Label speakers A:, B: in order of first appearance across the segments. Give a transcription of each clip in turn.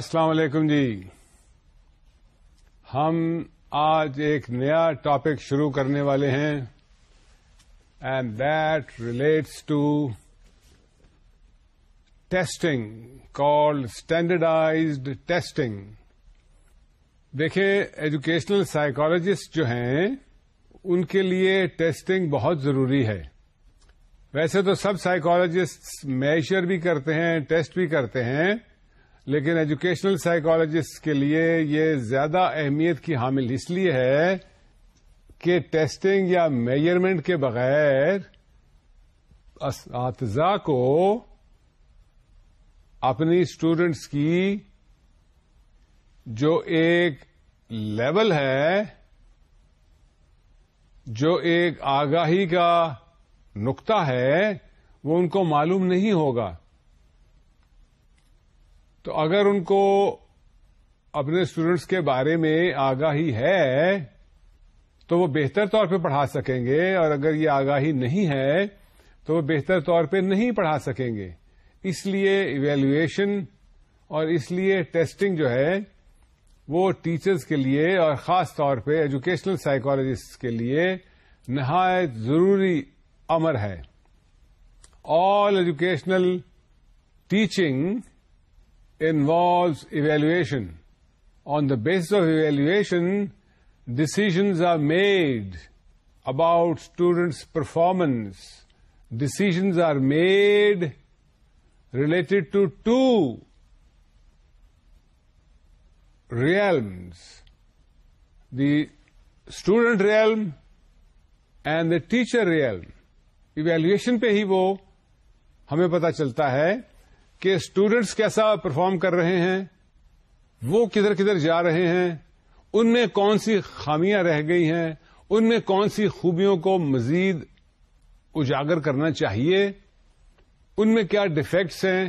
A: السلام علیکم جی ہم آج ایک نیا ٹاپک شروع کرنے والے ہیں and that relates to testing call standardised testing دیکھیں ایجوکیشنل سائیکالوجسٹ جو ہیں ان کے لیے ٹیسٹنگ بہت ضروری ہے ویسے تو سب سائیکالوجسٹ میشر بھی کرتے ہیں ٹیسٹ بھی کرتے ہیں لیکن ایجوکیشنل سائیکالوجسٹ کے لیے یہ زیادہ اہمیت کی حامل اس لیے ہے کہ ٹیسٹنگ یا میجرمنٹ کے بغیر اساتذہ کو اپنی اسٹوڈینٹس کی جو ایک لیول ہے جو ایک آگاہی کا نقطہ ہے وہ ان کو معلوم نہیں ہوگا تو اگر ان کو اپنے اسٹوڈینٹس کے بارے میں آگاہی ہے تو وہ بہتر طور پہ پڑھا سکیں گے اور اگر یہ آگاہی نہیں ہے تو وہ بہتر طور پہ نہیں پڑھا سکیں گے اس لیے ایویلویشن اور اس لیے ٹیسٹنگ جو ہے وہ ٹیچرز کے لیے اور خاص طور پہ ایجوکیشنل سائیکالوجسٹ کے لیے نہایت ضروری امر ہے all educational teaching involves evaluation on the basis of evaluation decisions are made about students performance decisions are made related to ٹ real the student real and teacher real evaluation پہ ہی وہ ہمیں پتا چلتا ہے کہ اسٹوڈینٹس کیسا پرفارم کر رہے ہیں وہ کدھر کدھر جا رہے ہیں ان میں کون سی خامیاں رہ گئی ہیں ان میں کون سی خوبیوں کو مزید اجاگر کرنا چاہیے ان میں کیا ڈیفیکٹس ہیں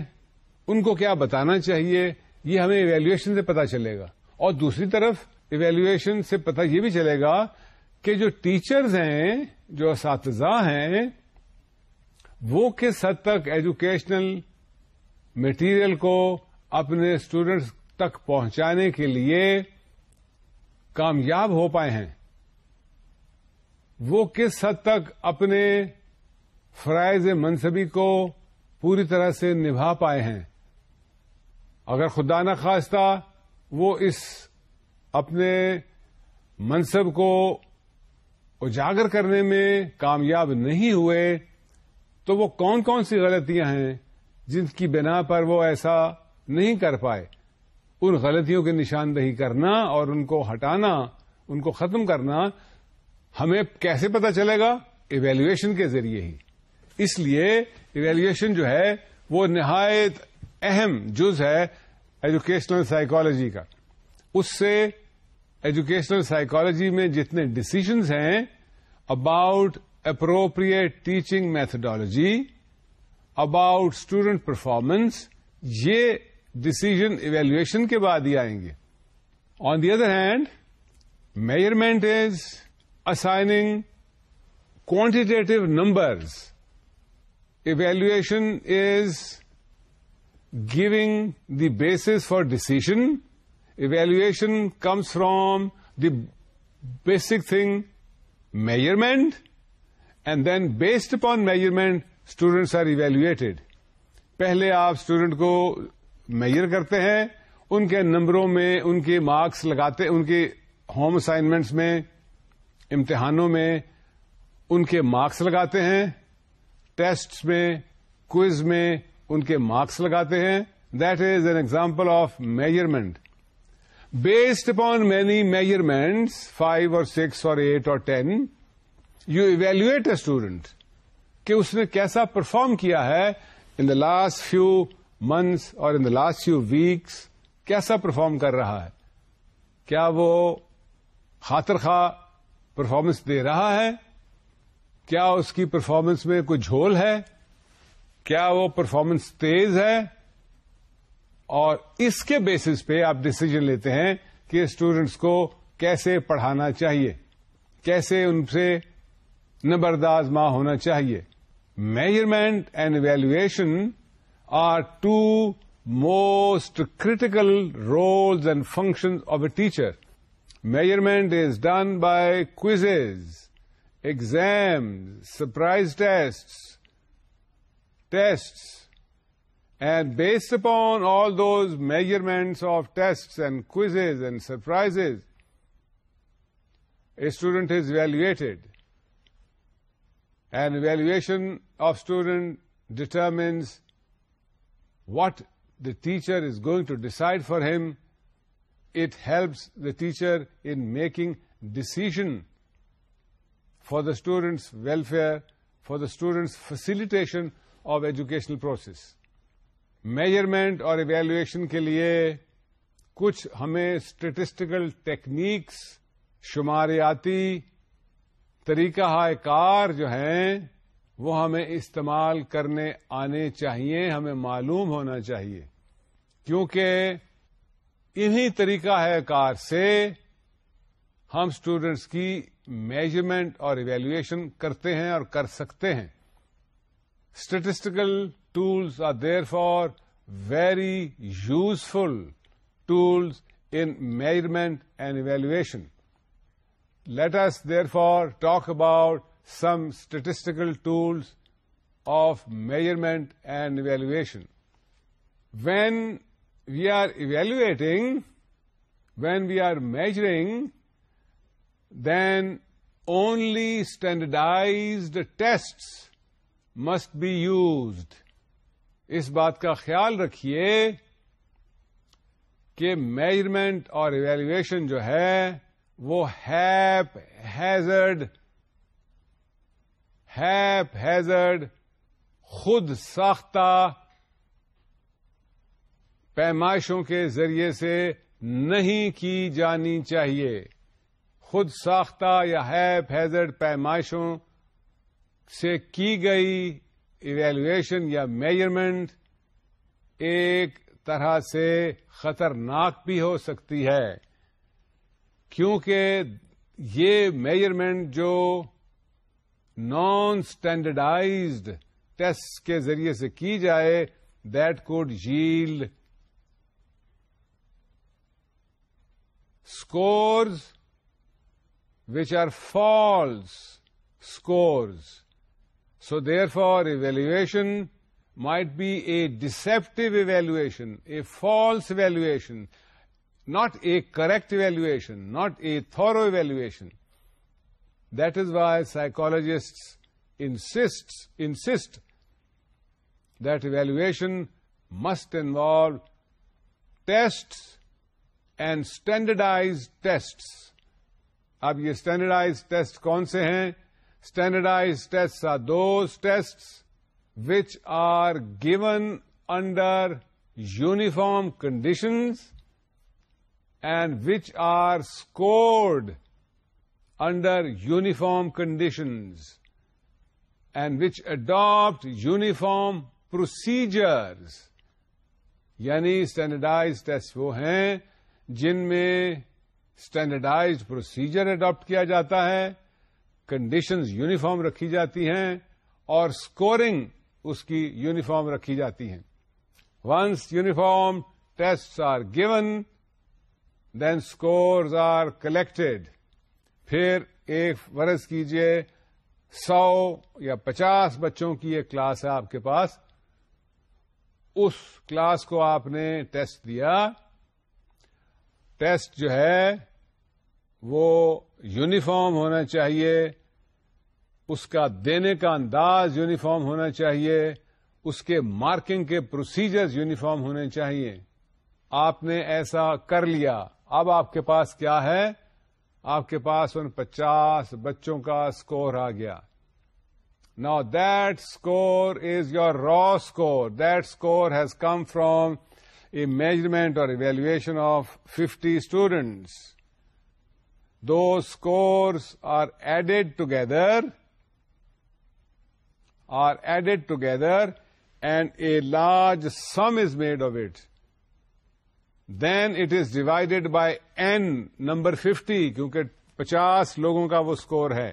A: ان کو کیا بتانا چاہیے یہ ہمیں ایویلویشن سے پتا چلے گا اور دوسری طرف ایویلویشن سے پتا یہ بھی چلے گا کہ جو ٹیچرز ہیں جو اساتذہ ہیں وہ کس حد تک ایجوکیشنل مٹیریل کو اپنے اسٹوڈینٹس تک پہنچانے کے لیے کامیاب ہو پائے ہیں وہ کس حد تک اپنے فرائض منصبی کو پوری طرح سے نبھا پائے ہیں اگر خدا نخواستہ وہ اس اپنے منصب کو اجاگر کرنے میں کامیاب نہیں ہوئے تو وہ کون کون سی غلطیاں ہیں جن کی بنا پر وہ ایسا نہیں کر پائے ان غلطیوں کی نشاندہی کرنا اور ان کو ہٹانا ان کو ختم کرنا ہمیں کیسے پتا چلے گا ایویلویشن کے ذریعے ہی اس لیے ایویلویشن جو ہے وہ نہایت اہم جز ہے ایجوکیشنل سائیکالوجی کا اس سے ایجوکیشنل سائیکالوجی میں جتنے ڈیسیجنز ہیں about appropriate teaching methodology about student performance یہ ڈسیزن ایویلویشن کے بعد ہی آئیں گے on the other hand measurement is assigning quantitative numbers evaluation is giving the base for decision evaluation comes from the basic thing measurement and then based upon measurement students are evaluated پہلے آپ student کو measure کرتے ہیں ان کے نمبروں میں ان کے marks لگاتے ان کے ہوم اسائنمنٹس میں امتحانوں میں ان کے مارکس لگاتے ہیں ٹیسٹ میں کوئز میں ان کے مارکس لگاتے ہیں that is an example of measurement based upon many measurements five اور سکس اور ایٹ اور ten you evaluate a student کہ اس نے کیسا پرفارم کیا ہے in the last few months اور in the last few weeks کیسا پرفارم کر رہا ہے کیا وہ خاطر خواہ پرفارمنس دے رہا ہے کیا اس کی پرفارمنس میں کوئی جھول ہے کیا وہ پرفارمنس تیز ہے اور اس کے بیسس پہ آپ ڈسیزن لیتے ہیں کہ اسٹوڈینٹس کو کیسے پڑھانا چاہیے کیسے ان سے نبرداز ماں ہونا چاہیے Measurement and evaluation are two most critical roles and functions of a teacher. Measurement is done by quizzes, exams, surprise tests, and based upon all those measurements of tests and quizzes and surprises, a student is evaluated. And evaluation of student determines what the teacher is going to decide for him it helps the teacher in making decision for the students welfare for the students facilitation of educational process measurement اور evaluation کے لیے کچھ ہمیں statistical techniques شماریاتی طریقہ ہائے کار جو ہیں وہ ہمیں استعمال کرنے آنے چاہیے ہمیں معلوم ہونا چاہیے کیونکہ انہی طریقہ ہے کار سے ہم اسٹوڈینٹس کی میجرمنٹ اور ایویلویشن کرتے ہیں اور کر سکتے ہیں statistical tools are there for very useful tools in measurement and evaluation let there therefore talk about some statistical tools of measurement and evaluation when we are evaluating when we are measuring then only standardised test must be used اس بات کا خیال رکھیے کہ measurement اور evaluation جو ہے وہ ہیپ ہیزرڈ ہیپ ہیزرڈ خود ساختہ پیمائشوں کے ذریعے سے نہیں کی جانی چاہیے خود ساختہ یا ہیپ ہیزرڈ پیمائشوں سے کی گئی ایویلویشن یا میجرمنٹ ایک طرح سے خطرناک بھی ہو سکتی ہے کیونکہ یہ میجرمنٹ جو نان اسٹینڈرڈائزڈ ٹیسٹ کے ذریعے سے کی جائے دیٹ کوڈ جیل scores which are false scores so therefore evaluation might be a deceptive evaluation a false evaluation not a correct evaluation not a thorough evaluation that is why psychologist insist insist that evaluation must involve test and standardise test اب یہ standardise test کون سے ہیں standardise test a do test which are given under uniform conditions which are scored under uniform conditions and which adapt uniform procedures یعنی standardise test وہ ہیں جن میں اسٹینڈرڈائز پروسیجر اڈاپٹ کیا جاتا ہے کنڈیشنز یونیفارم رکھی جاتی ہیں اور اسکورنگ اس کی یونیفارم رکھی جاتی ہیں once uniform test are given then scores are collected پھر ایک ورز کیجئے سو یا پچاس بچوں کی ایک کلاس ہے آپ کے پاس اس کلاس کو آپ نے ٹیسٹ دیا ٹیسٹ جو ہے وہ یونیفارم ہونا چاہیے اس کا دینے کا انداز یونیفارم ہونا چاہیے اس کے مارکنگ کے پروسیجرز یونیفارم ہونے چاہیے آپ نے ایسا کر لیا اب آپ کے پاس کیا ہے آپ کے پاس ان پچاس بچوں کا اسکور آ گیا نا that score is your raw score that score has come from a measurement اور ایویلویشن آف ففٹی اسٹوڈنٹس دو score are added together are added together and a large sum is made of it then it is divided by N number fifty کیونکہ پچاس لوگوں کا وہ score ہے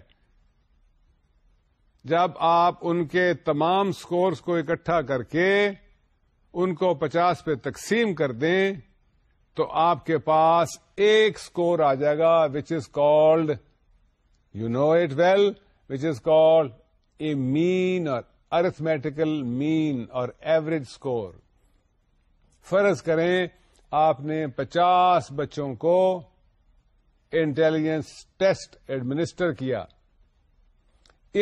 A: جب آپ ان کے تمام اسکورس کو اکٹھا کر کے ان کو پچاس پہ تقسیم کر دیں تو آپ کے پاس ایک اسکور آ جائے گا which is called you know it well which is called a mean اور ارتھمیٹیکل مین اور ایوریج اسکور فرض کریں آپ نے پچاس بچوں کو انٹیلیجنس ٹیسٹ ایڈمنسٹر کیا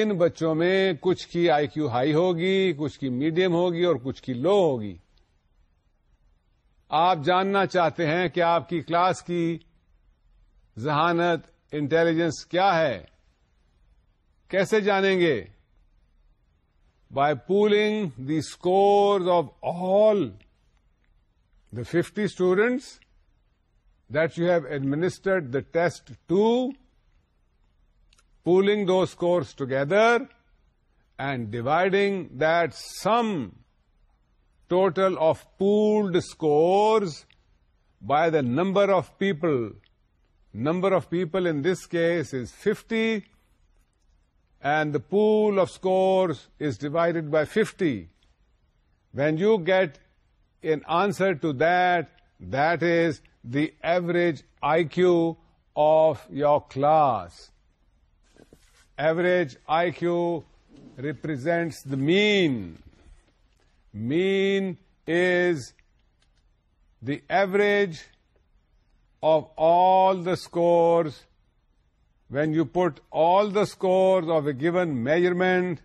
A: ان بچوں میں کچھ کی آئی کیو ہائی ہوگی کچھ کی میڈیم ہوگی اور کچھ کی لو ہوگی آپ جاننا چاہتے ہیں کہ آپ کی کلاس کی ذہانت انٹیلیجنس کیا ہے کیسے جانیں گے by pooling the score of all the 50 students that you have administered the test to, pooling those scores together and dividing that sum total of pooled scores by the number of people. Number of people in this case is 50, and the pool of scores is divided by 50. When you get in answer to that, that is the average IQ of your class. Average IQ represents the mean. Mean is the average of all the scores. When you put all the scores of a given measurement,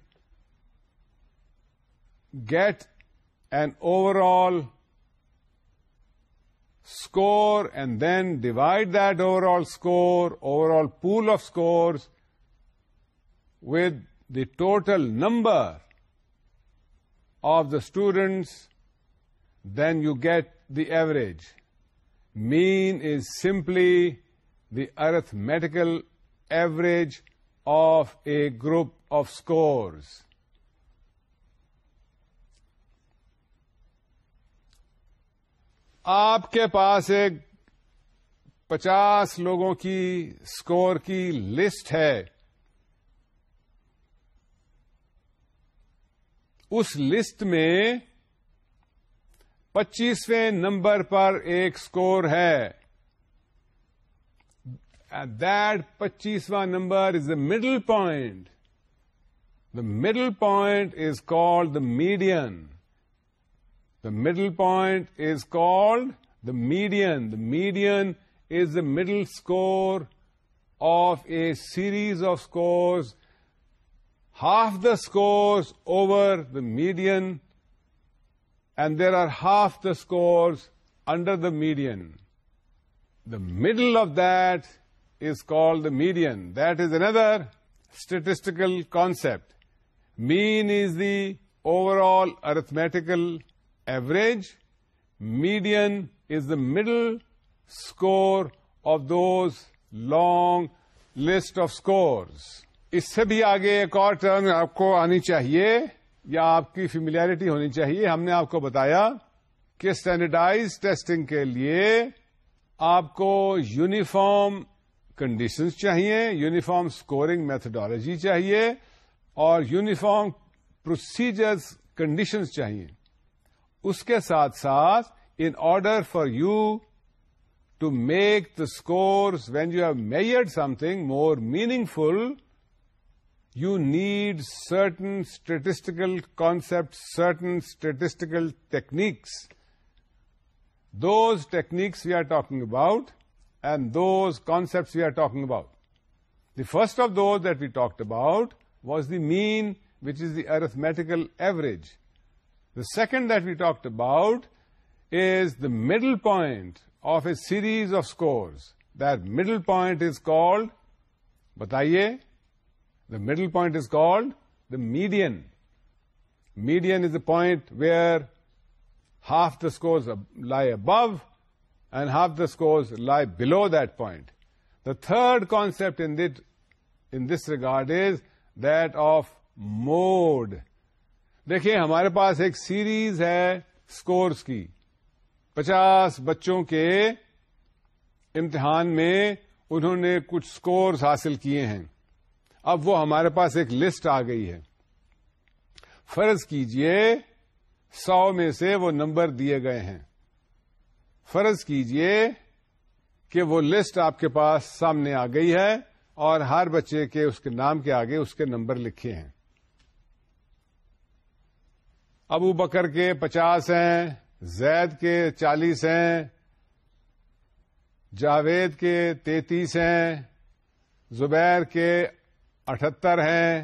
A: get an overall score and then divide that overall pool of scores with the total number of the students, then you get the average. Mean is simply the arithmetical average of a group of scores. آپ کے پاس ایک پچاس لوگوں کی score کی list ہے اس لسٹ میں پچیسویں نمبر پر ایک اسکور ہے دیٹ پچیسواں number is a middle point the middle point is called the medium The middle point is called the median. The median is the middle score of a series of scores. Half the scores over the median, and there are half the scores under the median. The middle of that is called the median. That is another statistical concept. Mean is the overall arithmetical average median is the middle score of those long list of score اس سے بھی آگے ایک اور term آپ کو آنی چاہیے یا آپ کی فیملیرٹی ہونی چاہیے ہم نے آپ کو بتایا کہ اسٹینڈرڈائز ٹیسٹنگ کے لیے آپ کو یونیفارم کنڈیشنز چاہیے یونیفارم اسکورنگ میتھڈالوجی چاہیے اور یونیفارم پروسیجرز کنڈیشنز چاہیے اس کے ساتھ ساتھ in order for you to make the score when you have mayor something more meaningful you need certain statistical concept certain statistical techniques those techniques we are talking about and those concept we are talking about the first of those that we talk about was the mean which is the arithmetical average The second that we talked about is the middle point of a series of scores. That middle point is called, bataiye, the middle point is called the median. Median is the point where half the scores lie above and half the scores lie below that point. The third concept in this regard is that of mode. دیکھیں ہمارے پاس ایک series ہے scores کی پچاس بچوں کے امتحان میں انہوں نے کچھ سکورز حاصل کیے ہیں اب وہ ہمارے پاس ایک لسٹ آ گئی ہے فرض کیجئے سو میں سے وہ نمبر دیے گئے ہیں فرض کیجئے کہ وہ لسٹ آپ کے پاس سامنے آ گئی ہے اور ہر بچے کے اس کے نام کے آگے اس کے نمبر لکھے ہیں ابو بکر کے پچاس ہیں زید کے چالیس ہیں جاوید کے تینتیس ہیں زبیر کے اٹھہتر ہیں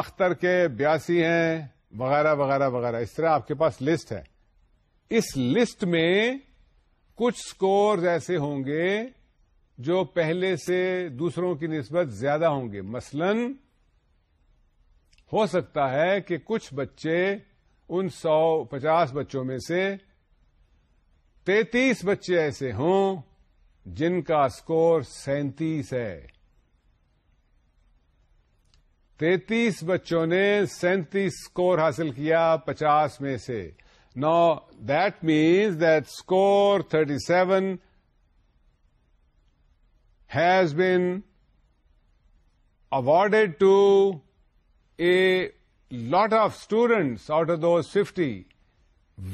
A: اختر کے بیاسی ہیں وغیرہ وغیرہ وغیرہ اس طرح آپ کے پاس لسٹ ہے اس لسٹ میں کچھ سکورز ایسے ہوں گے جو پہلے سے دوسروں کی نسبت زیادہ ہوں گے مثلاً ہو سکتا ہے کہ کچھ بچے ان سو پچاس بچوں میں سے تینتیس بچے ایسے ہوں جن کا اسکور سینتیس ہے تینتیس بچوں نے سینتیس اسکور حاصل کیا پچاس میں سے نو that means that score thirty seven has been awarded to a lot of students out of those 50,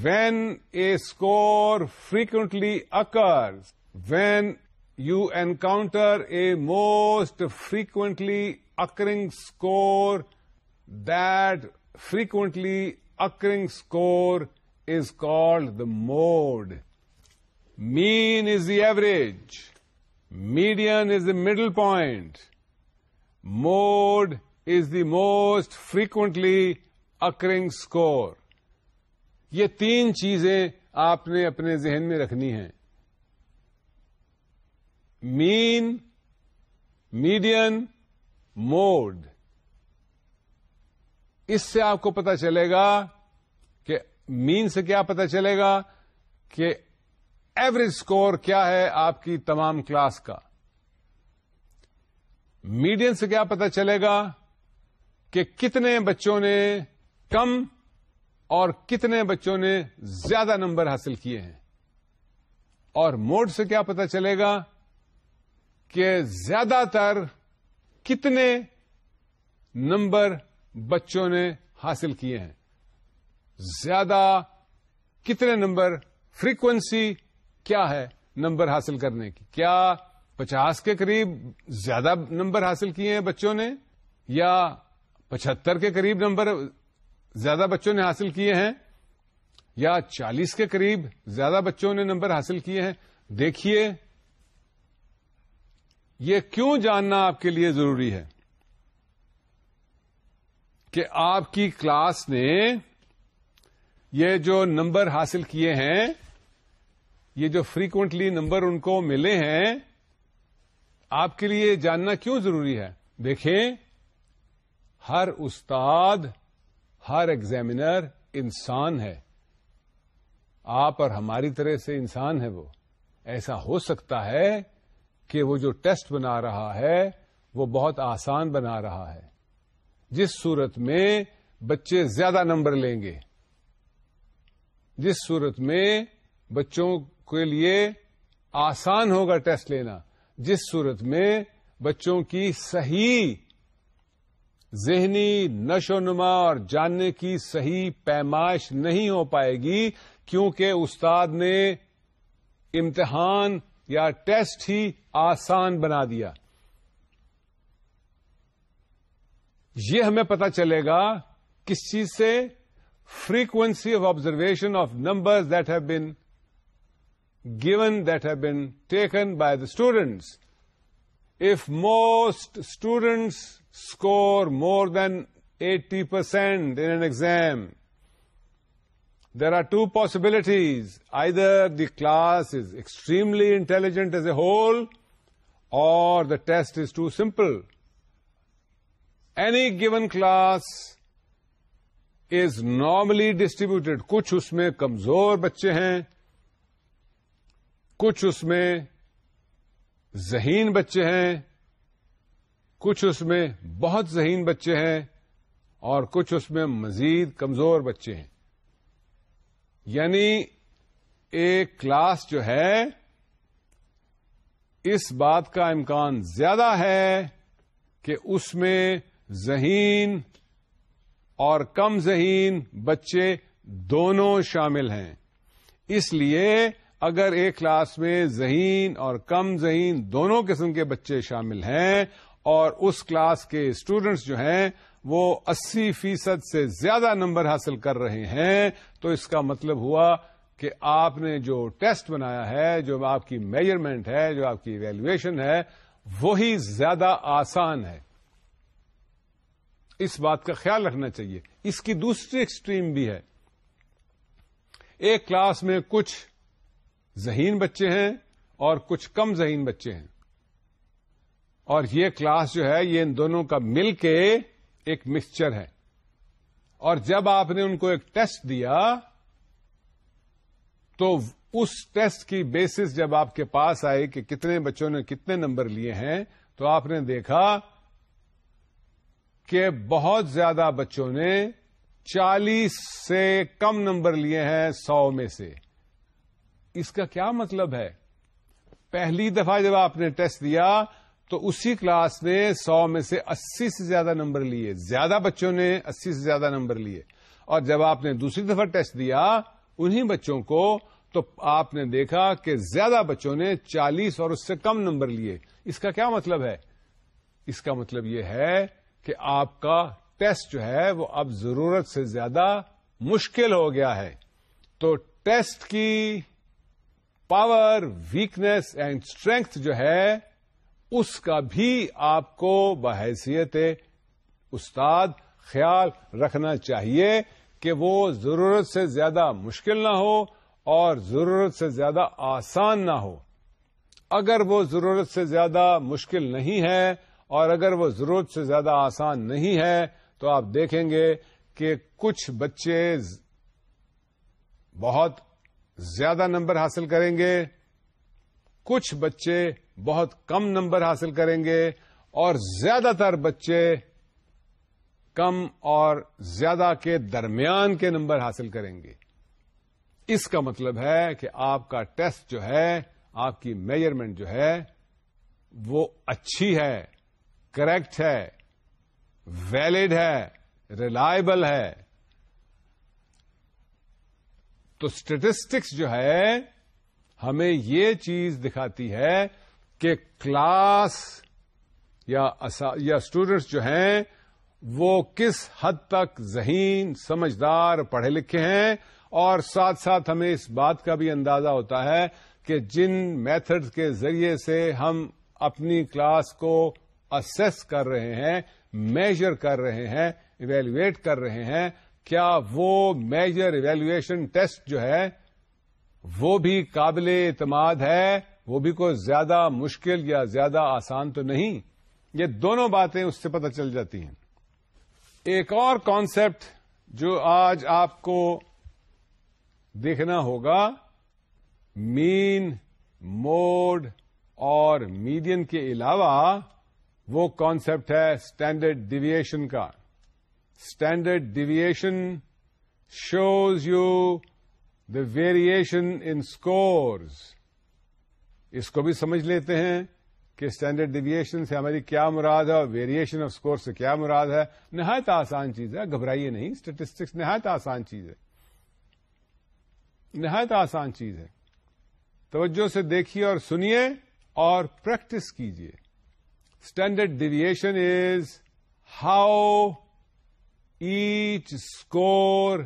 A: when a score frequently occurs, when you encounter a most frequently occurring score, that frequently occurring score is called the mode. Mean is the average, median is the middle point, mode is the most frequently occurring score یہ تین چیزیں آپ نے اپنے ذہن میں رکھنی ہیں مین میڈین موڈ اس سے آپ کو پتا چلے گا کہ مین سے کیا پتا چلے گا کہ ایوریج اسکور کیا ہے آپ کی تمام کلاس کا میڈین سے کیا پتا چلے گا کہ کتنے بچوں نے کم اور کتنے بچوں نے زیادہ نمبر حاصل کیے ہیں اور موڈ سے کیا پتا چلے گا کہ زیادہ تر کتنے نمبر بچوں نے حاصل کیے ہیں زیادہ کتنے نمبر فریکوینسی کیا ہے نمبر حاصل کرنے کی کیا پچاس کے قریب زیادہ نمبر حاصل کیے ہیں بچوں نے یا پچہتر کے قریب نمبر زیادہ بچوں نے حاصل کیے ہیں یا چالیس کے قریب زیادہ بچوں نے نمبر حاصل کیے ہیں دیکھیے یہ کیوں جاننا آپ کے لیے ضروری ہے کہ آپ کی کلاس نے یہ جو نمبر حاصل کیے ہیں یہ جو فریکوینٹلی نمبر ان کو ملے ہیں آپ کے لیے جاننا کیوں ضروری ہے دیکھیں ہر استاد ہر ایگزامینر انسان ہے آپ اور ہماری طرح سے انسان ہے وہ ایسا ہو سکتا ہے کہ وہ جو ٹیسٹ بنا رہا ہے وہ بہت آسان بنا رہا ہے جس صورت میں بچے زیادہ نمبر لیں گے جس صورت میں بچوں کے لیے آسان ہوگا ٹیسٹ لینا جس صورت میں بچوں کی صحیح ذہنی نشو نما اور جاننے کی صحیح پیمائش نہیں ہو پائے گی کیونکہ استاد نے امتحان یا ٹیسٹ ہی آسان بنا دیا یہ ہمیں پتا چلے گا کس چیز سے frequency of observation of number that have been given that have been taken by the students. If most students score more than eighty percent exam there are two possibilities either the class is extremely intelligent as a whole or the test is too simple any given class is normally distributed کچھ اس میں کمزور بچے ہیں کچھ اس میں زہین بچے ہیں کچھ اس میں بہت ذہین بچے ہیں اور کچھ اس میں مزید کمزور بچے ہیں یعنی ایک کلاس جو ہے اس بات کا امکان زیادہ ہے کہ اس میں ذہین اور کم ذہین بچے دونوں شامل ہیں اس لیے اگر ایک کلاس میں ذہین اور کم ذہین دونوں قسم کے بچے شامل ہیں اور اس کلاس کے اسٹوڈینٹس جو ہیں وہ اسی فیصد سے زیادہ نمبر حاصل کر رہے ہیں تو اس کا مطلب ہوا کہ آپ نے جو ٹیسٹ بنایا ہے جو آپ کی میجرمنٹ ہے جو آپ کی ایویلویشن ہے وہی زیادہ آسان ہے اس بات کا خیال رکھنا چاہیے اس کی دوسری ایکسٹریم بھی ہے ایک کلاس میں کچھ ذہین بچے ہیں اور کچھ کم ذہین بچے ہیں اور یہ کلاس جو ہے یہ ان دونوں کا مل کے ایک مکسچر ہے اور جب آپ نے ان کو ایک ٹیسٹ دیا تو اس ٹیسٹ کی بیسس جب آپ کے پاس آئی کہ کتنے بچوں نے کتنے نمبر لیے ہیں تو آپ نے دیکھا کہ بہت زیادہ بچوں نے چالیس سے کم نمبر لیے ہیں سو میں سے اس کا کیا مطلب ہے پہلی دفعہ جب آپ نے ٹیسٹ دیا تو اسی کلاس نے سو میں سے اسی سے زیادہ نمبر لیے زیادہ بچوں نے اسی سے زیادہ نمبر لیے اور جب آپ نے دوسری دفعہ ٹیسٹ دیا انہی بچوں کو تو آپ نے دیکھا کہ زیادہ بچوں نے چالیس اور اس سے کم نمبر لیے اس کا کیا مطلب ہے اس کا مطلب یہ ہے کہ آپ کا ٹیسٹ جو ہے وہ اب ضرورت سے زیادہ مشکل ہو گیا ہے تو ٹیسٹ کی پاور ویکنیس اینڈ اسٹرینگ جو ہے اس کا بھی آپ کو بحیثیت استاد خیال رکھنا چاہیے کہ وہ ضرورت سے زیادہ مشکل نہ ہو اور ضرورت سے زیادہ آسان نہ ہو اگر وہ ضرورت سے زیادہ مشکل نہیں ہے اور اگر وہ ضرورت سے زیادہ آسان نہیں ہے تو آپ دیکھیں گے کہ کچھ بچے بہت زیادہ نمبر حاصل کریں گے کچھ بچے بہت کم نمبر حاصل کریں گے اور زیادہ تر بچے کم اور زیادہ کے درمیان کے نمبر حاصل کریں گے اس کا مطلب ہے کہ آپ کا ٹیسٹ جو ہے آپ کی میجرمنٹ جو ہے وہ اچھی ہے کریکٹ ہے ویلڈ ہے ریلائبل ہے تو اسٹیٹسٹکس جو ہے ہمیں یہ چیز دکھاتی ہے کہ کلاس یا اسٹوڈینٹس جو ہیں وہ کس حد تک ذہین سمجھدار پڑھے لکھے ہیں اور ساتھ ساتھ ہمیں اس بات کا بھی اندازہ ہوتا ہے کہ جن میتھڈز کے ذریعے سے ہم اپنی کلاس کو اسس کر رہے ہیں میجر کر رہے ہیں ایویلویٹ کر رہے ہیں کیا وہ میجر ایویلویشن ٹیسٹ جو ہے وہ بھی قابل اعتماد ہے وہ بھی کوئی زیادہ مشکل یا زیادہ آسان تو نہیں یہ دونوں باتیں اس سے پتہ چل جاتی ہیں ایک اور کانسیپٹ جو آج آپ کو دیکھنا ہوگا مین موڈ اور میڈین کے علاوہ وہ کانسیپٹ ہے اسٹینڈرڈ ڈیویشن کا standard deviation shows you the variation in scores اس کو بھی سمجھ لیتے ہیں کہ اسٹینڈرڈ ڈیویشن سے ہماری کیا مراد ہے اور ویریشن آف اسکور سے کیا مراد ہے نہایت آسان چیز ہے گھبرائیے نہیں اسٹیٹسٹکس نہایت آسان چیز ہے نہایت آسان چیز ہے توجہ سے دیکھیے اور سنیے اور پریکٹس کیجیے standard deviation is how each score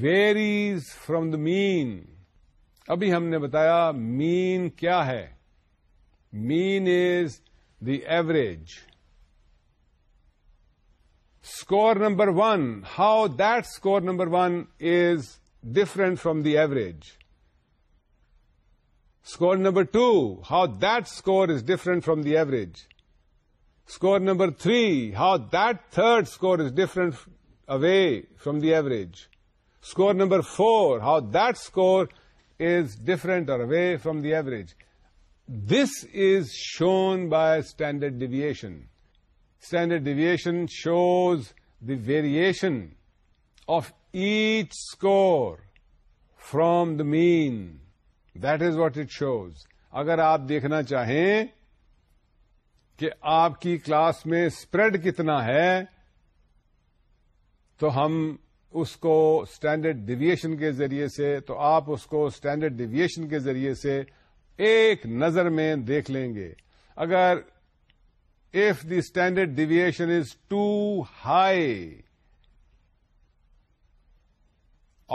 A: varies from the mean ابھی ہم نے بتایا مین کیا ہے mean is the average score number one how that score number one is different from the average score number two how that score is different from the average score number three how that third score is different away from the average score number four how that score is different away from the average this is shown by standard deviation standard deviation shows the variation of each score from the mean that is what it shows اگر آپ دیکھنا چاہیں کہ آپ کی class میں spread کتنا ہے تو ہم اس کو اسٹینڈرڈ ڈیویشن کے ذریعے سے تو آپ اس کو اسٹینڈرڈ ڈیویشن کے ذریعے سے ایک نظر میں دیکھ لیں گے اگر if the standard deviation is too high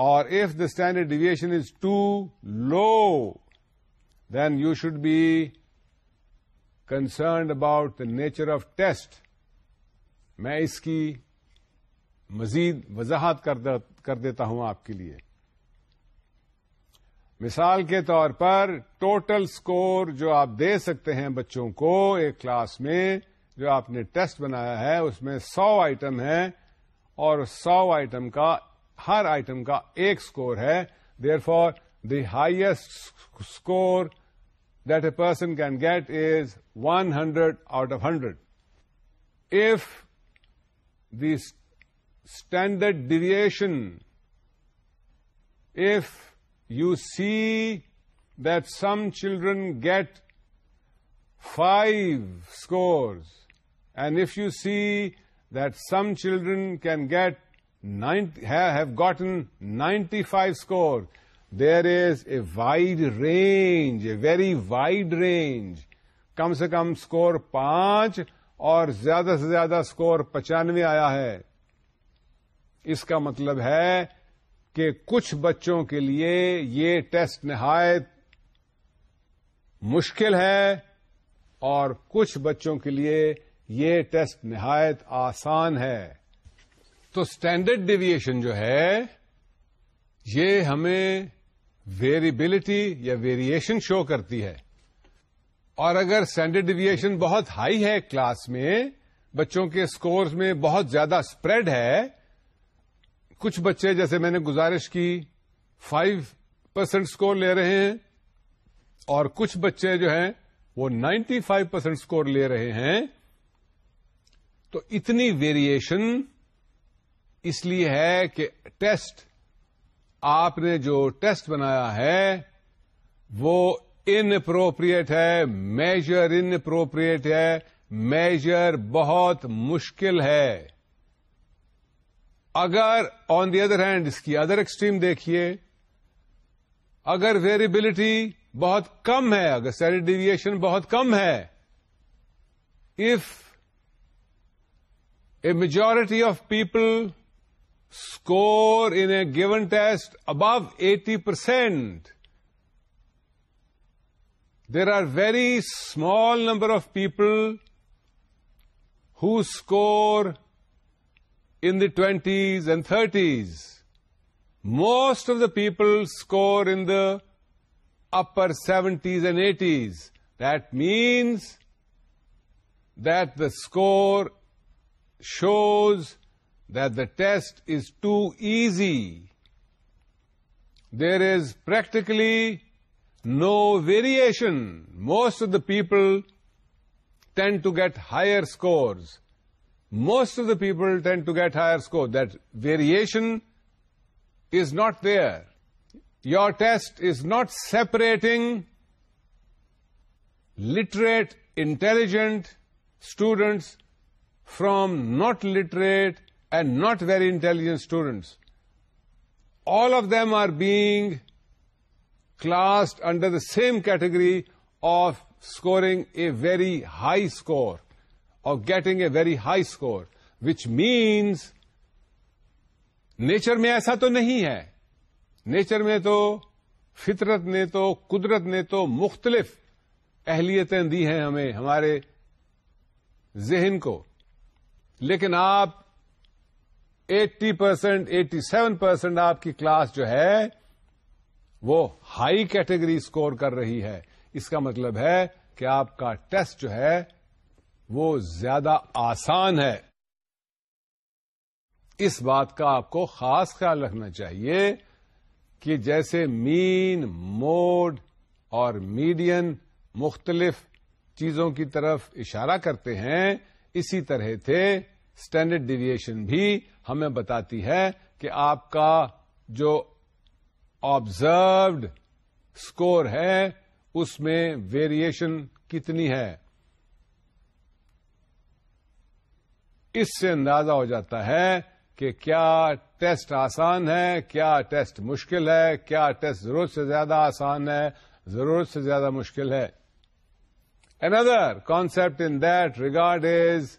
A: or if the standard deviation is too low then you should be concerned about the nature of test میں اس کی مزید وضاحت کر دیتا ہوں آپ کے لیے مثال کے طور پر ٹوٹل اسکور جو آپ دے سکتے ہیں بچوں کو ایک کلاس میں جو آپ نے ٹیسٹ بنایا ہے اس میں سو آئٹم ہے اور سو آئٹم کا ہر آئٹم کا ایک اسکور ہے there for the highest score that a person can get is one hundred out of hundred if the standard deviation if you see that some children get five scores and if you see that some children can get have gotten ninety five score there is a wide range a very wide range کم سے کم score پانچ اور زیادہ سے زیادہ score پچانوے آیا ہے اس کا مطلب ہے کہ کچھ بچوں کے لیے یہ ٹیسٹ نہایت مشکل ہے اور کچھ بچوں کے لیے یہ ٹیسٹ نہایت آسان ہے تو اسٹینڈرڈ ڈیویشن جو ہے یہ ہمیں ویریبلٹی یا ویریشن شو کرتی ہے اور اگر اسٹینڈرڈ ڈیویشن بہت ہائی ہے کلاس میں بچوں کے اسکورس میں بہت زیادہ اسپریڈ ہے کچھ بچے جیسے میں نے گزارش کی فائیو پرسینٹ اسکور لے رہے ہیں اور کچھ بچے جو ہیں وہ نائنٹی فائیو پرسینٹ اسکور لے رہے ہیں تو اتنی ویریشن اس لیے ہے کہ ٹیسٹ آپ نے جو ٹیسٹ بنایا ہے وہ انپروپریٹ ہے میجر انپروپریٹ ہے میجر بہت مشکل ہے اگر آن دی ادر ہینڈ اس کی ادر ایکسٹریم دیکھیے اگر ویریبلٹی بہت کم ہے اگر ڈیویشن بہت کم ہے if a majority of people score in a given test above eighty percent there are very small number of people who score in the 20s and 30s. Most of the people score in the upper 70s and 80s. That means that the score shows that the test is too easy. There is practically no variation. Most of the people tend to get higher scores most of the people tend to get higher score. That variation is not there. Your test is not separating literate, intelligent students from not literate and not very intelligent students. All of them are being classed under the same category of scoring a very high score. Getting a very high score which means nature میں ایسا تو نہیں ہے nature میں تو فطرت نے تو قدرت نے تو مختلف اہلیتیں دی ہیں ہمیں ہمارے ذہن کو لیکن آپ eighty percent eighty seven percent آپ کی کلاس جو ہے وہ ہائی کیٹیگری اسکور کر رہی ہے اس کا مطلب ہے کہ آپ کا ٹیسٹ جو ہے وہ زیادہ آسان ہے اس بات کا آپ کو خاص خیال رکھنا چاہیے کہ جیسے مین موڈ اور میڈین مختلف چیزوں کی طرف اشارہ کرتے ہیں اسی طرح تھے اسٹینڈرڈ ڈیویشن بھی ہمیں بتاتی ہے کہ آپ کا جو آبزروڈ اسکور ہے اس میں ویریشن کتنی ہے اس سے اندازہ ہو جاتا ہے کہ کیا ٹیسٹ آسان ہے کیا ٹیسٹ مشکل ہے کیا ٹیسٹ ضرورت سے زیادہ آسان ہے ضرورت سے زیادہ مشکل ہے اندر concept in regard is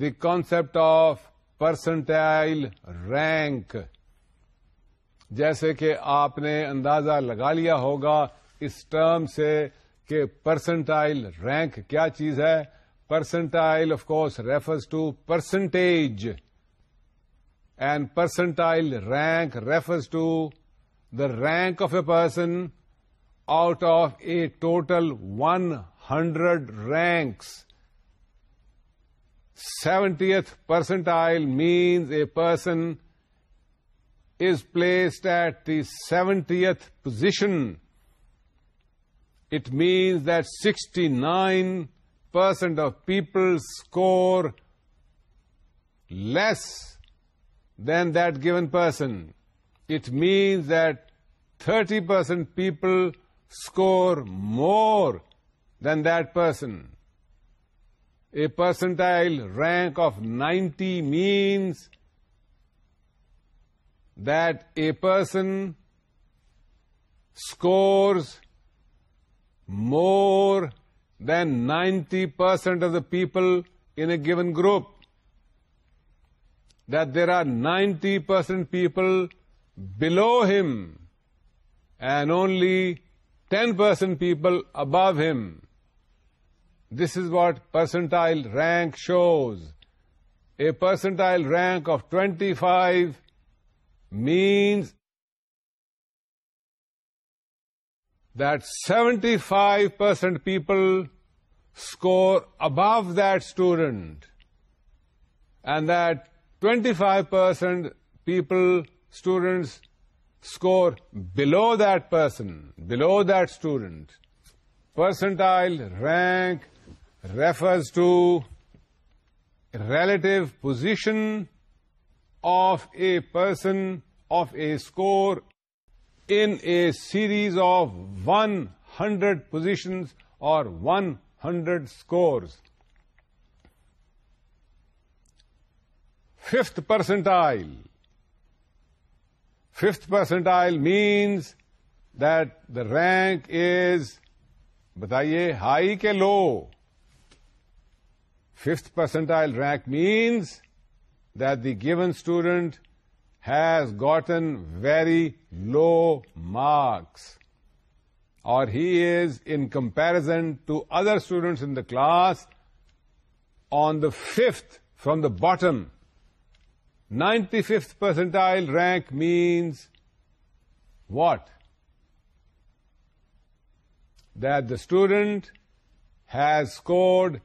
A: the concept of percentile rank جیسے کہ آپ نے اندازہ لگا لیا ہوگا اس ٹرم سے کہ پرسنٹائل رینک کیا چیز ہے Percentile, of course, refers to percentage, and percentile rank refers to the rank of a person out of a total 100 ranks. 70th percentile means a person is placed at the 70th position. It means that 69 percent of people score less than that given person, it means that 30% people score more than that person. A percentile rank of 90 means that a person scores more than 90% of the people in a given group. That there are 90% people below him and only 10% people above him. This is what percentile rank shows. A percentile rank of 25 means that 75% people score above that student, and that 25% students score below that person, below that student. Percentile, rank, refers to relative position of a person, of a score in a series of 100 positions or 100 scores. Fifth percentile. Fifth percentile means that the rank is بتائیے high کے low fifth percentile rank means that the given student has gotten very low marks, or he is, in comparison to other students in the class, on the 5th from the bottom. 95th percentile rank means what? That the student has scored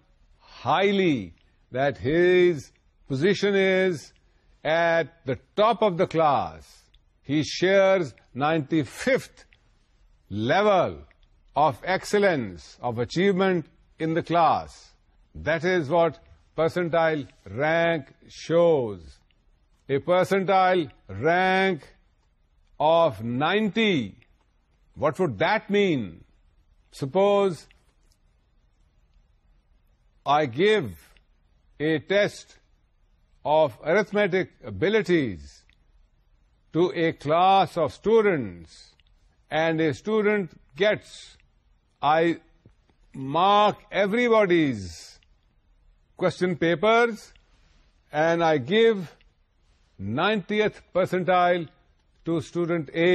A: highly, that his position is at the top of the class. He shares 95th level of excellence, of achievement in the class. That is what percentile rank shows. A percentile rank of 90, what would that mean? Suppose I give a test of arithmetic abilities to a class of students and a student gets I mark everybody's question papers and I give ninety ith percentile to student A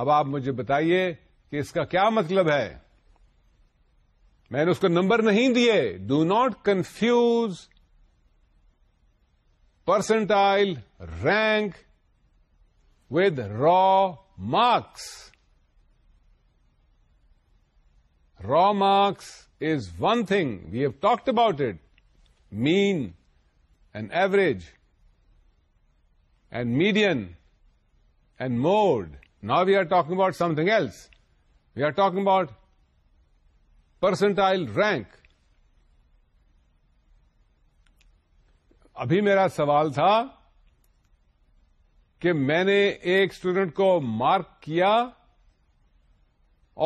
A: اب آپ مجھے بتائیے کہ اس کا کیا مطلب ہے میں نے اس کو نمبر نہیں دیے do not confuse percentile, rank with raw marks. Raw marks is one thing, we have talked about it, mean and average and median and mode. Now we are talking about something else. We are talking about percentile rank. ابھی میرا سوال تھا کہ میں نے ایک student کو mark کیا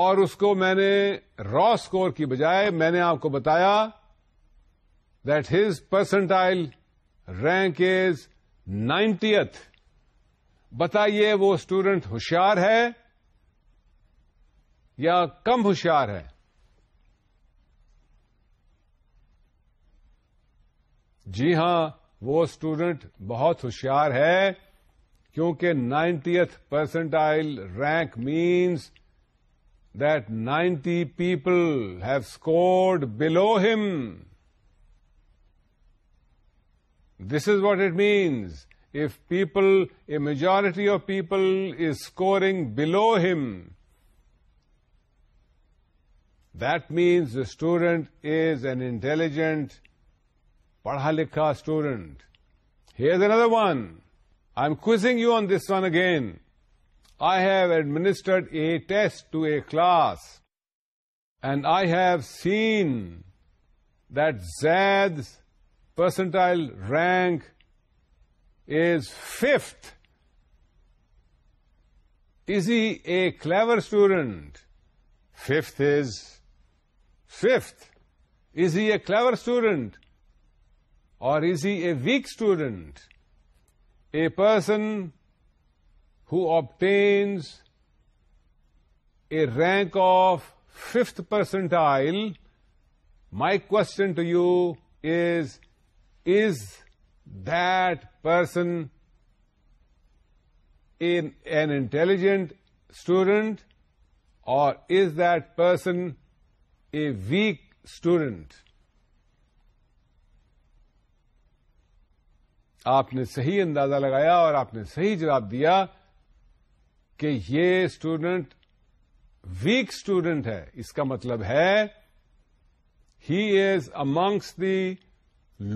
A: اور اس کو میں نے را اسکور کی بجائے میں نے آپ کو بتایا that his percentile rank is ninetieth بتائیے وہ اسٹوڈنٹ ہوشیار ہے یا کم ہوشیار ہے جی ہاں وہ اسٹوڈنٹ بہت ہوشیار ہے کیونکہ ninetieth percentile rank means that ninety people have scored below him this is what it means if people a majority of people is scoring below him that means student is an intelligent پڑھا لکھا student here is another one I am quizzing you on this one again I have administered a test to a class and I have seen that Zaid percentile rank is fifth is he a clever student fifth is fifth is he a clever student Or is he a weak student? A person who obtains a rank of 5th percentile, my question to you is that person an intelligent student, or is that person a weak student? آپ نے صحیح اندازہ لگایا اور آپ نے صحیح جواب دیا کہ یہ اسٹوڈنٹ ویک اسٹوڈنٹ ہے اس کا مطلب ہے he is amongst the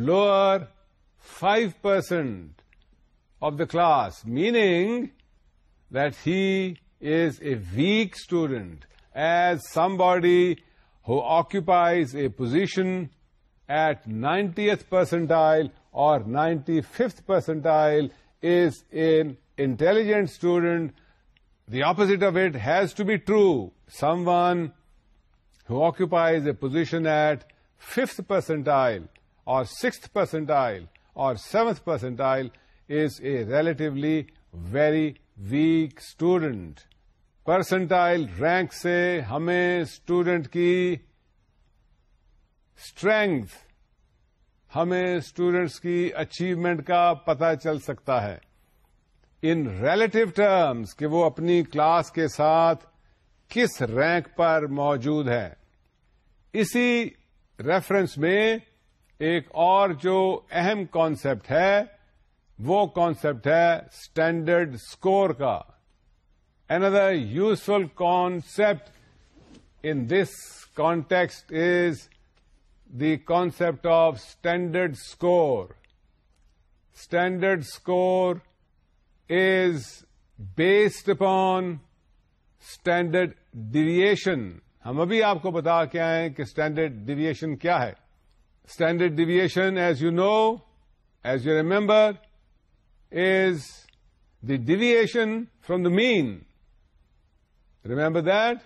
A: lower five percent of the class meaning that he is a weak student as somebody who occupies a position at ninetieth percentile ninety fifth percentile is a intelligent student the opposite of it has to be true someone occupies a position at fifth percentile or six percentile or seventh percentile is a relatively very weak student percentile rank سے ہمیں student کی string ہمیں students کی achievement کا پتہ چل سکتا ہے ان ریلیٹو ٹرمز کہ وہ اپنی کلاس کے ساتھ کس رینک پر موجود ہے اسی ریفرنس میں ایک اور جو اہم کانسیپٹ ہے وہ کانسیپٹ ہے اسٹینڈرڈ اسکور کا and useful concept in this context is the concept of standard score standard score is based upon standard deviation ہم ابھی آپ کو بتا کے آئے کہ اسٹینڈرڈ ڈیویشن کیا ہے standard deviation as you know as you remember is the deviation from the mean remember that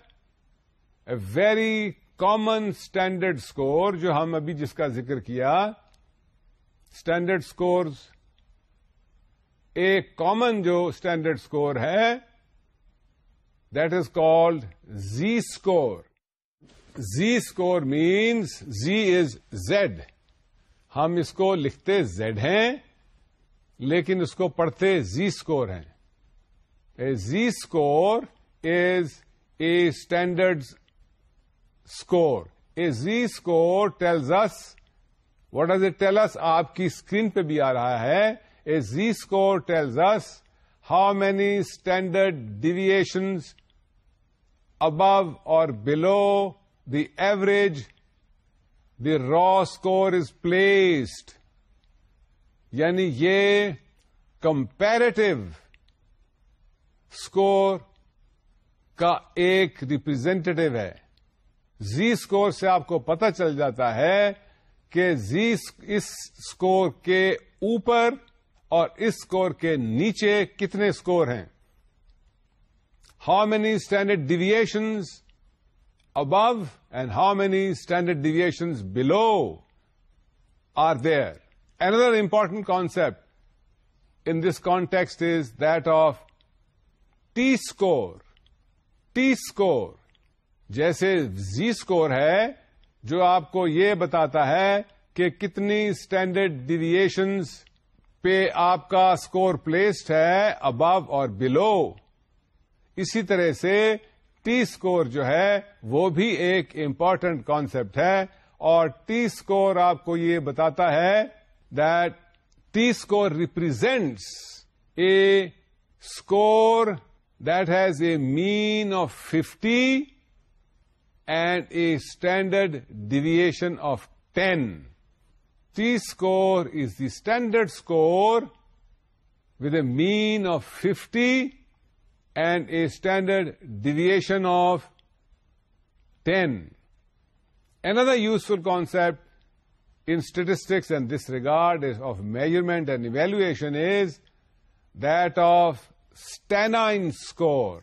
A: a very common standard score جو ہم ابھی جس کا ذکر کیا اسٹینڈرڈ اسکور ایک کامن جو اسٹینڈرڈ اسکور ہے that is called Zee score Zee score means Zee is Z ہم اس کو لکھتے زیڈ ہیں لیکن اس کو پڑھتے زی اسکور ہیں زی score is a standard score a Zee score tells us what is a tells آپ کی اسکرین پہ بھی آ رہا ہے a Zee score tells us how many standard deviations above or below the average the raw score is placed یعنی یہ comparative اسکور کا ایک ریپرزینٹیو ہے زی اسکور سے آپ کو پتہ چل جاتا ہے کہ زی اس اسکور کے اوپر اور اس سکور کے نیچے کتنے اسکور ہیں how many standard deviations above and how many standard deviations below are there another important concept in this context is that of T score T score جیسے زی اسکور ہے جو آپ کو یہ بتاتا ہے کہ کتنی اسٹینڈرڈ ڈیویشنز پہ آپ کا اسکور پلیسڈ ہے ابو اور بلو اسی طرح سے ٹی اسکور جو ہے وہ بھی ایک امپارٹینٹ کانسپٹ ہے اور ٹی اسکور آپ کو یہ بتاتا ہے that T score represents a score that has a mean of fifty and a standard deviation of 10. T-score is the standard score with a mean of 50 and a standard deviation of 10. Another useful concept in statistics and this regard is of measurement and evaluation is that of Stanine score.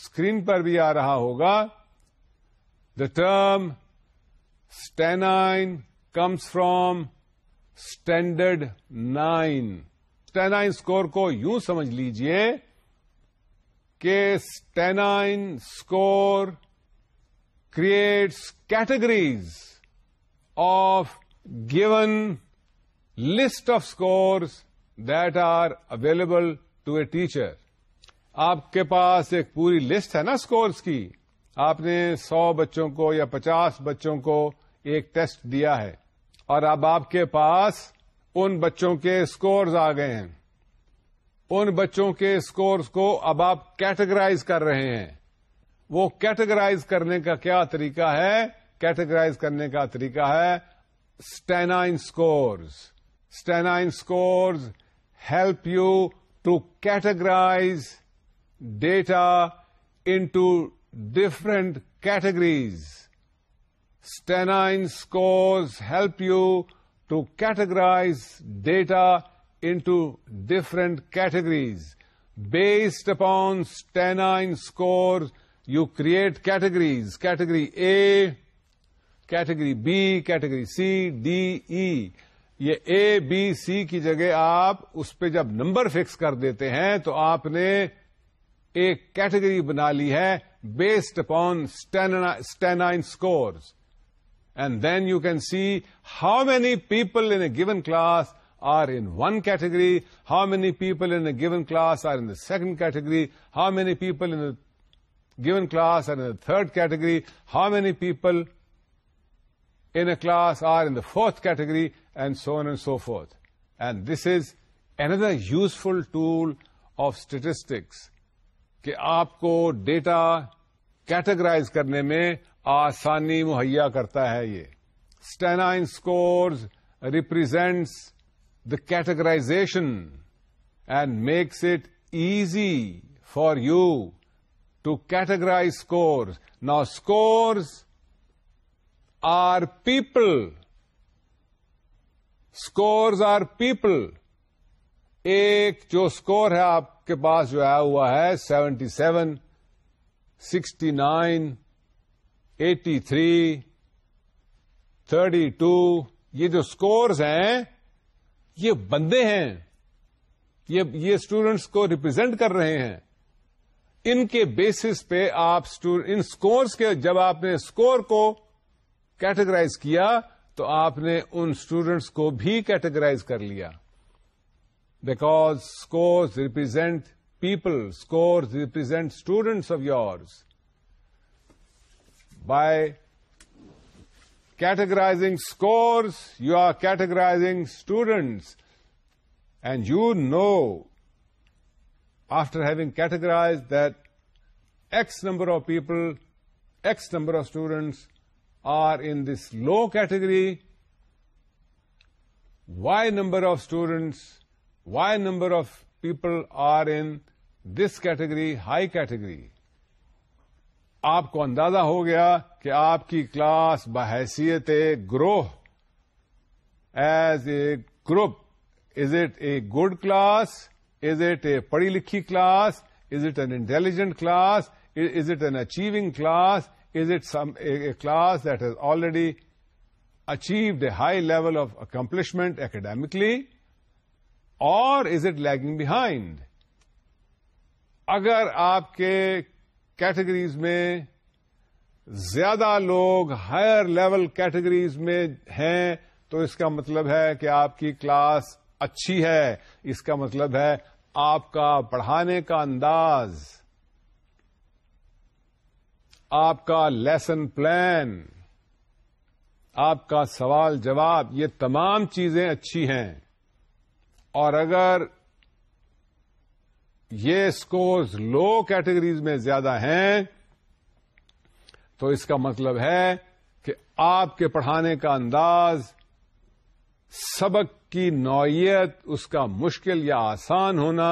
A: Screen پر بھی آ رہا ہوگا the term stanine comes from standard nine stanine score کو یوں سمجھ لیجیے کہ stanine score creates categories of given list of scores that are available to a teacher آپ کے پاس ایک پوری لسٹ ہے نا اسکورس کی آپ نے سو بچوں کو یا پچاس بچوں کو ایک ٹیسٹ دیا ہے اور اب آپ کے پاس ان بچوں کے اسکورز آ گئے ہیں ان بچوں کے اسکورس کو اب آپ کیٹگرائز کر رہے ہیں وہ کیٹگرائز کرنے کا کیا طریقہ ہے کیٹگرائز کرنے کا طریقہ ہے stanine scores stanine scores help you to categorize data into different categories stanine nine scores help you to categorise data into different categories based upon stanine score you create categories category A category B category C D E یہ A B C کی جگہ آپ اس پہ جب number fix کر دیتے ہیں تو آپ نے ایک کیٹیگری بنا لی ہے based upon stanine scores and then you can see how many people in a given class are in one category how many people in a given class are in the second category how many people in class are in a third category how in a are are in fourth fourth and so and so and and this is this is another useful tool of statistics کہ آپ کو data categorise کرنے میں آسانی مہیا کرتا ہے یہ stanine scores represents the کیٹرائزیشن and makes it easy for you to categorise scores نا scores are people scores are people ایک جو اسکور ہے آپ کے پاس جو آیا ہوا ہے seventy seven sixty nine eighty three thirty two یہ جو اسکورز ہیں یہ بندے ہیں یہ اسٹوڈینٹس کو ریپرزینٹ کر رہے ہیں ان کے بیسس پہ آپ ان اسکورس کے جب آپ نے اسکور کو کیٹیگرائز کیا تو آپ نے ان اسٹوڈینٹس کو بھی کیٹیگرائز کر لیا because scores represent people, scores represent students of yours. By categorizing scores, you are categorizing students, and you know, after having categorized, that X number of people, X number of students are in this low category, Y number of students Y number of people are in this category, high category. آپ کو اندازہ ہو گیا کہ آپ کی class بحیثیت گروہ as a group is it a good class is it a پڑھی لکھی class is it an intelligent class is it an achieving class is it class that has already achieved a high level of accomplishment academically or is it lagging behind اگر آپ کے categories میں زیادہ لوگ higher level categories میں ہیں تو اس کا مطلب ہے کہ آپ کی کلاس اچھی ہے اس کا مطلب ہے آپ کا پڑھانے کا انداز آپ کا لیسن پلان آپ کا سوال جواب یہ تمام چیزیں اچھی ہیں اور اگر یہ اسکورز لو کیٹیگریز میں زیادہ ہیں تو اس کا مطلب ہے کہ آپ کے پڑھانے کا انداز سبق کی نوعیت اس کا مشکل یا آسان ہونا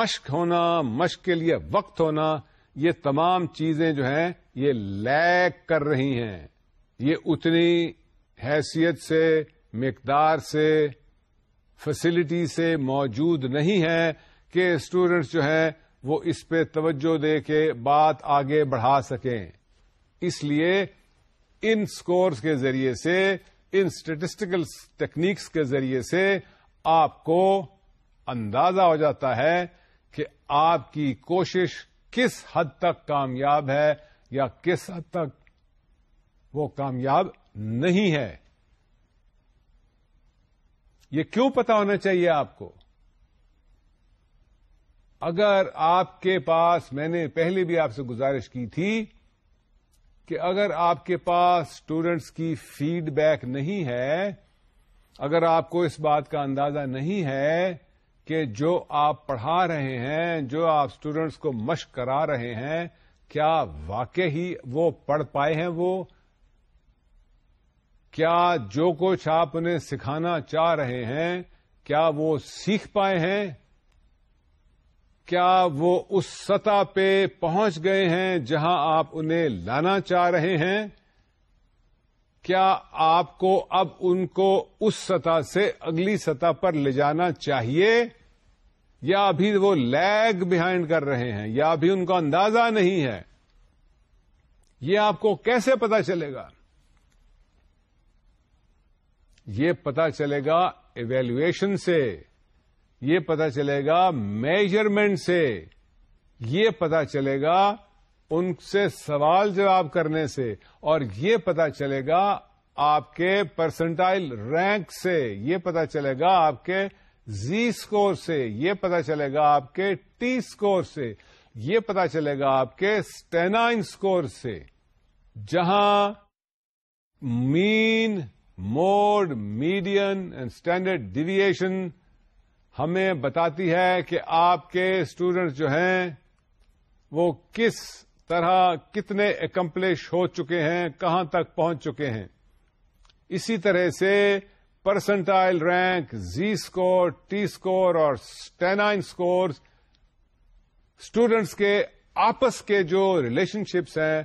A: مشق ہونا مشق یا وقت ہونا یہ تمام چیزیں جو ہیں یہ لیک کر رہی ہیں یہ اتنی حیثیت سے مقدار سے فیسلٹی سے موجود نہیں ہے کہ اسٹوڈینٹس جو ہیں وہ اس پہ توجہ دے کے بات آگے بڑھا سکیں اس لیے ان سکورز کے ذریعے سے ان اسٹیٹسٹیکل ٹیکنیکس کے ذریعے سے آپ کو اندازہ ہو جاتا ہے کہ آپ کی کوشش کس حد تک کامیاب ہے یا کس حد تک وہ کامیاب نہیں ہے یہ کیوں پتا ہونا چاہیے آپ کو اگر آپ کے پاس میں نے پہلے بھی آپ سے گزارش کی تھی کہ اگر آپ کے پاس اسٹوڈینٹس کی فیڈ بیک نہیں ہے اگر آپ کو اس بات کا اندازہ نہیں ہے کہ جو آپ پڑھا رہے ہیں جو آپ اسٹوڈینٹس کو مشق کرا رہے ہیں کیا واقع ہی وہ پڑھ پائے ہیں وہ کیا جو کچھ آپ انہیں سکھانا چاہ رہے ہیں کیا وہ سیکھ پائے ہیں کیا وہ اس سطح پہ پہنچ گئے ہیں جہاں آپ انہیں لانا چاہ رہے ہیں کیا آپ کو اب ان کو اس سطح سے اگلی سطح پر لے جانا چاہیے یا ابھی وہ لیگ بہائنڈ کر رہے ہیں یا ابھی ان کا اندازہ نہیں ہے یہ آپ کو کیسے پتا چلے گا یہ پتا چلے گا ایویلویشن سے یہ پتا چلے گا میجرمنٹ سے یہ پتا چلے گا ان سے سوال جواب کرنے سے اور یہ پتا چلے گا آپ کے پرسنٹائل رینک سے یہ پتا چلے گا آپ کے زی اسکور سے یہ پتا چلے گا آپ کے ٹی اسکور سے یہ پتا چلے گا آپ کے اسٹینائن اسکور سے جہاں mean mode median and standard deviation ہمیں بتاتی ہے کہ آپ کے اسٹڈینٹس جو ہیں وہ کس طرح کتنے اکمپلش ہو چکے ہیں کہاں تک پہنچ چکے ہیں اسی طرح سے پرسنٹائل رینک زی اسکور ٹی اسکور اور اسٹینائن اسکور اسٹوڈنٹس کے آپس کے جو ریلیشن شپس ہیں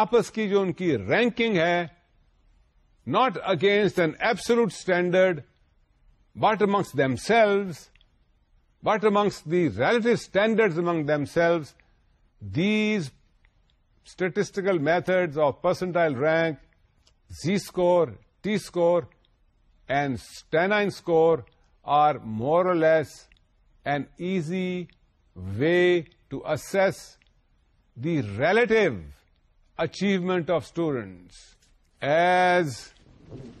A: آپس کی جو ان کی رینکنگ ہے not against an absolute standard, but amongst themselves, but amongst the relative standards among themselves. These statistical methods of percentile rank, z-score, t-score, and Stanine score are more or less an easy way to assess the relative achievement of students as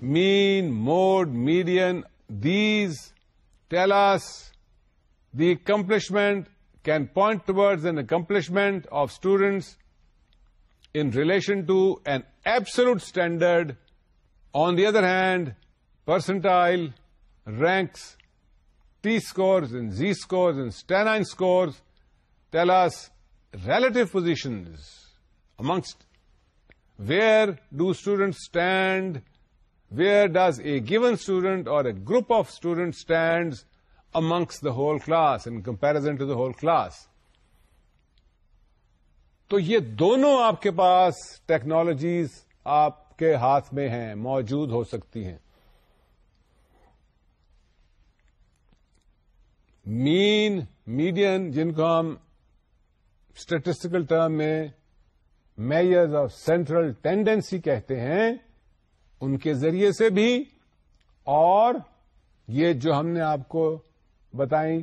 A: mean, mode, median, these tell us the accomplishment, can point towards an accomplishment of students in relation to an absolute standard. On the other hand, percentile, ranks, T-scores and Z-scores and Stanine scores tell us relative positions amongst where do student stand where does a given student اور a group of student stand amongst the whole class in comparison to the whole class تو یہ دونوں آپ کے پاس technologies آپ کے ہاتھ میں ہیں موجود ہو سکتی ہیں مین میڈین جن کو ہم اسٹیٹسٹیکل ٹرم میں میئرز آف سینٹرل ٹینڈنسی کہتے ہیں ان کے ذریعے سے بھی اور یہ جو ہم نے آپ کو بتائیں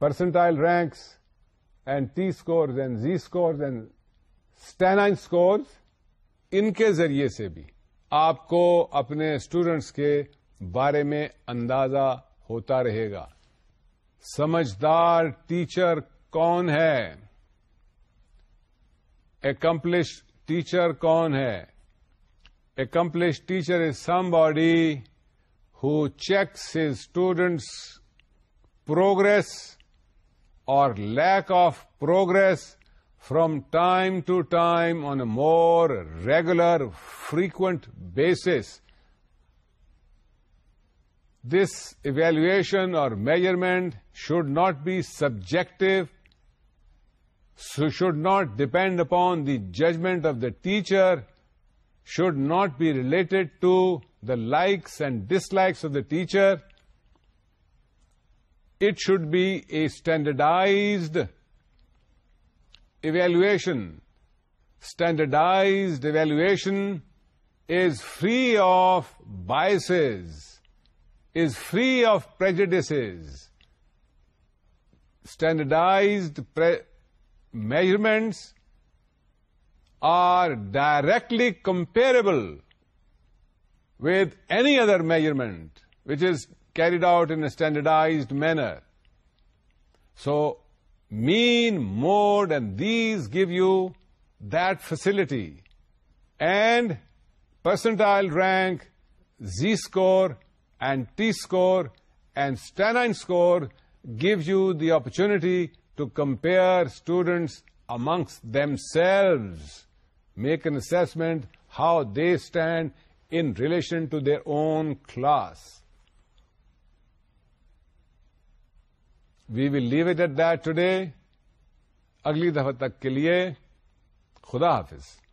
A: percentile ranks and T score and Zee score and station score ان کے ذریعے سے بھی آپ کو اپنے اسٹوڈینٹس کے بارے میں اندازہ ہوتا رہے گا سمجھدار ٹیچر کون ہے اکمپلش ٹیچر کون ہے accomplish teacher is somebody who checks his students progress or lack of progress from time to time on a more regular frequent basis this evaluation or measurement should not be subjective so should not depend upon the judgment of the teacher, should not be related to the likes and dislikes of the teacher. It should be a standardized evaluation. Standardized evaluation is free of biases, is free of prejudices. Standardized measurements are directly comparable with any other measurement which is carried out in a standardized manner. So, mean, mode, and these give you that facility. And percentile rank, z-score, and t-score, and Stanine score gives you the opportunity to compare students amongst themselves make an assessment how they stand in relation to their own class we will leave it at that to day اگلی دفعہ تک کے لیے خدا حافظ